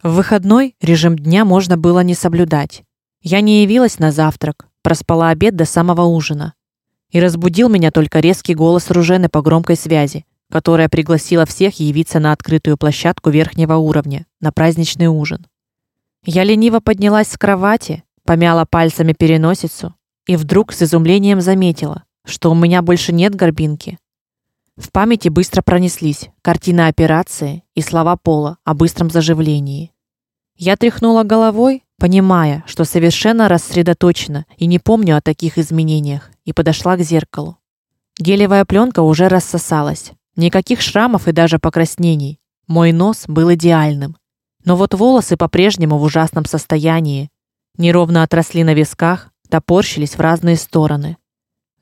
В выходной режим дня можно было не соблюдать. Я не явилась на завтрак, проспала обед до самого ужина. И разбудил меня только резкий голос Ружены по громкой связи, которая пригласила всех явиться на открытую площадку верхнего уровня на праздничный ужин. Я лениво поднялась с кровати, помяла пальцами переносицу и вдруг с изумлением заметила, что у меня больше нет горбинки. В памяти быстро пронеслись картина операции и слова Пола о быстром заживлении. Я тряхнула головой, понимая, что совершенно рассредоточена и не помню о таких изменениях, и подошла к зеркалу. Гелевая пленка уже рассосалась. Никаких шрамов и даже покраснений. Мой нос был идеальным. Но вот волосы по-прежнему в ужасном состоянии. Неровно отросли на висках, топорщились в разные стороны.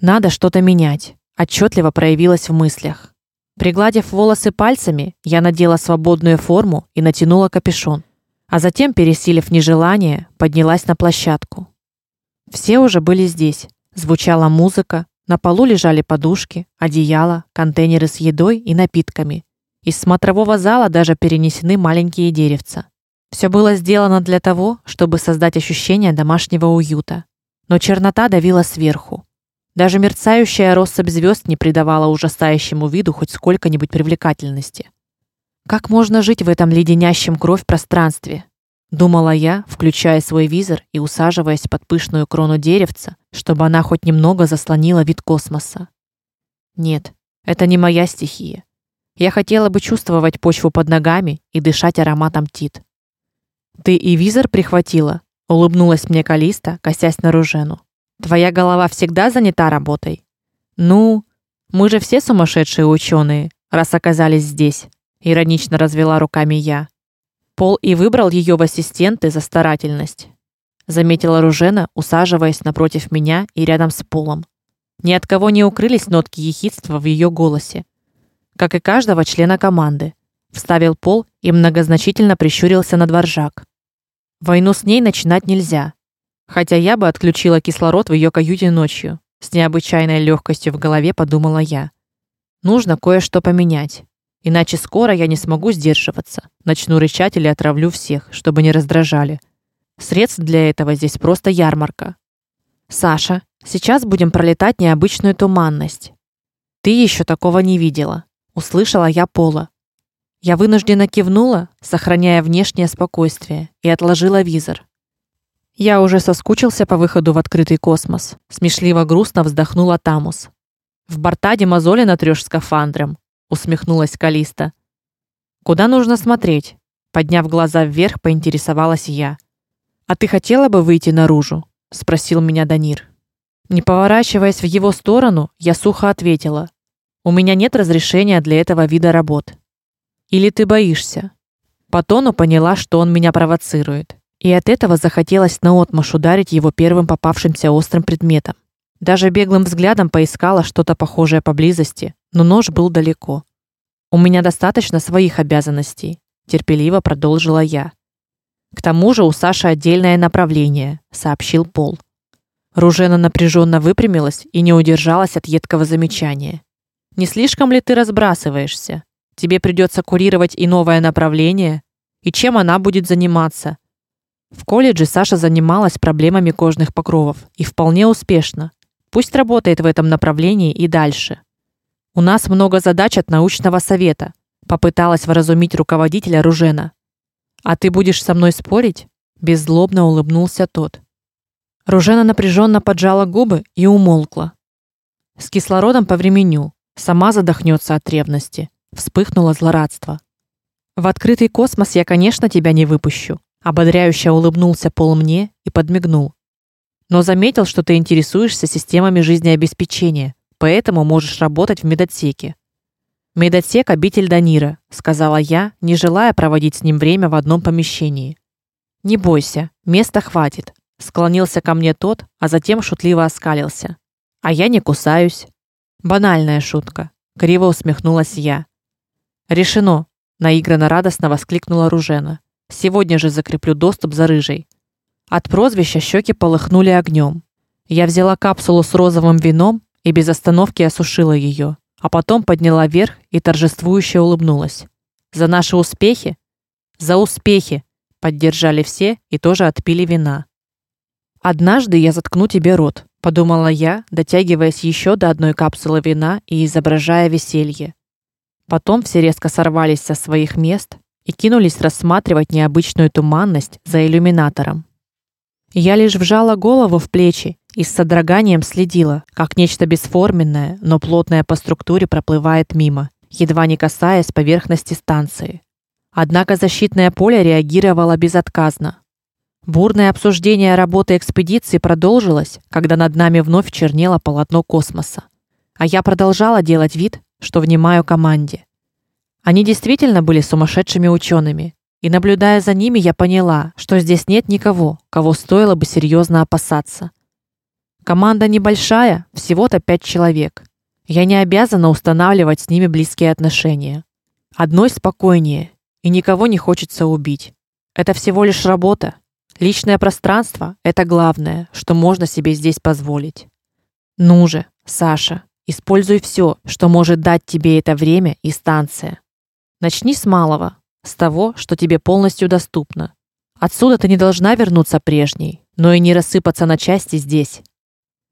Надо что-то менять отчетливо проявилась в мыслях. Пригладив волосы пальцами, я надела свободную форму и натянула капюшон, а затем, пересилив нежелание, поднялась на площадку. Все уже были здесь. Звучала музыка, на полу лежали подушки, одеяла, контейнеры с едой и напитками. Из смотрового зала даже перенесены маленькие деревца. Все было сделано для того, чтобы создать ощущение домашнего уюта. Но чернота давила сверху. Даже мерцающая россыпь звезд не придавала ужасающему виду хоть сколько-нибудь привлекательности. Как можно жить в этом леденящем кровь пространстве? думала я, включая свой визор и усаживаясь под пышную крону деревца, чтобы она хоть немного заслонила вид космоса. Нет, это не моя стихия. Я хотела бы чувствовать почву под ногами и дышать ароматом тит. Ты и визор прихватила, улыбнулась мне Калиста, косясь на Ружену. Твоя голова всегда занята работой. Ну, мы же все сумасшедшие ученые, раз оказались здесь, иронично развела руками я. Пол и выбрал ее в ассистенты за старательность, заметила Ружена, усаживаясь напротив меня и рядом с Полом. Ни от кого не укрылись нотки ехидства в ее голосе, как и каждого члена команды. Вставил Пол и многозначительно прищурился на дворжак. Войну с ней начинать нельзя. Хотя я бы отключила кислород в ее каюте ночью, с необычайной легкостью в голове подумала я. Нужно кое-что поменять, иначе скоро я не смогу сдерживаться. Начну рычать или отравлю всех, чтобы не раздражали. Средств для этого здесь просто ярмарка. Саша, сейчас будем пролетать необычную туманность. Ты еще такого не видела, услышала я Пола. Я вынужденно кивнула, сохраняя внешнее спокойствие, и отложила визор. Я уже соскучился по выходу в открытый космос. Смешливо грустно вздохнула Тамус. В бортаде мозоли натрёшь скафандром, усмехнулась Калиста. Куда нужно смотреть? Подняв глаза вверх, поинтересовалась я. А ты хотела бы выйти наружу? спросил меня Данир. Не поворачиваясь в его сторону, я сухо ответила: У меня нет разрешения для этого вида работ. Или ты боишься? По тону поняла, что он меня провоцирует. И от этого захотелось наотмашь ударить его первым попавшимся острым предметом. Даже беглым взглядом поискала что-то похожее поблизости, но нож был далеко. У меня достаточно своих обязанностей, терпеливо продолжила я. К тому же у Саши отдельное направление, сообщил Пол. Ружена напряженно выпрямилась и не удержалась от едкого замечания. Не слишком ли ты разбрасываешься? Тебе придется курировать и новое направление, и чем она будет заниматься? В колледже Саша занималась проблемами кожных покровов и вполне успешно. Пусть работает в этом направлении и дальше. У нас много задач от научного совета, попыталась вразумить руководителя Ружена. А ты будешь со мной спорить? беззлобно улыбнулся тот. Ружена напряженно поджала губы и умолкла. С кислородом по времени сама задохнется от ревности, вспыхнуло злорадство. В открытый космос я, конечно, тебя не выпущу, Ободряюще улыбнулся Пол мне и подмигнул. Но заметил, что ты интересуешься системами жизнеобеспечения, поэтому можешь работать в медотсеке. Медотсек обитель Данира, сказала я, не желая проводить с ним время в одном помещении. Не бойся, места хватит, склонился ко мне тот, а затем шутливо оскалился. А я не кусаюсь. Банальная шутка, криво усмехнулась я. Решено, наигранно радостно воскликнула Ружена. Сегодня же закреплю доступ за рыжей. От прозвища щеки полыхнули огнем. Я взяла капсулу с розовым вином и без остановки осушила ее, а потом подняла вверх и торжествующе улыбнулась. За наши успехи, за успехи, поддержали все и тоже отпили вина. Однажды я заткну тебе рот, подумала я, дотягиваясь еще до одной капсулы вина и изображая веселье. Потом все резко сорвались со своих мест и кинулись рассматривать необычную туманность за иллюминатором. Я лишь вжала голову в плечи и с содроганием следила, как нечто бесформенное, но плотное по структуре проплывает мимо, едва не касаясь поверхности станции. Однако защитное поле реагировало безотказно. Бурное обсуждение работы экспедиции продолжилось, когда над нами вновь чернело полотно космоса. А я продолжала делать вид, что внимаю команде. Они действительно были сумасшедшими учеными, и наблюдая за ними, я поняла, что здесь нет никого, кого стоило бы серьезно опасаться. Команда небольшая, всего-то пять человек. Я не обязана устанавливать с ними близкие отношения. Одной спокойнее, и никого не хочется убить. Это всего лишь работа. Личное пространство это главное, что можно себе здесь позволить. Ну же, Саша, используй все, что может дать тебе это время и станция. Начни с малого, с того, что тебе полностью доступно. Отсюда ты не должна вернуться прежней, но и не рассыпаться на части здесь.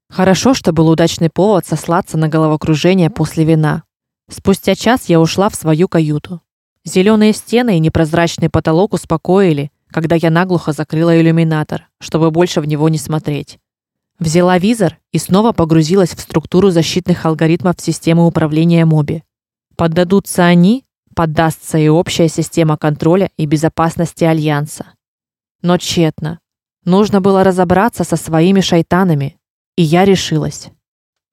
Хорошо, что был удачный повод сослаться на головокружение после вина. Спустя час я ушла в свою каюту. Зеленые стены и непрозрачный потолок успокоили, когда я наглухо закрыла иллюминатор, чтобы больше в него не смотреть. Взяла визор и снова погрузилась в структуру защитных алгоритмов системы управления Моби. Поддадутся они, поддастся и общая система контроля и безопасности альянса. Но тщетно. Нужно было разобраться со своими шайтанами, и я решилась.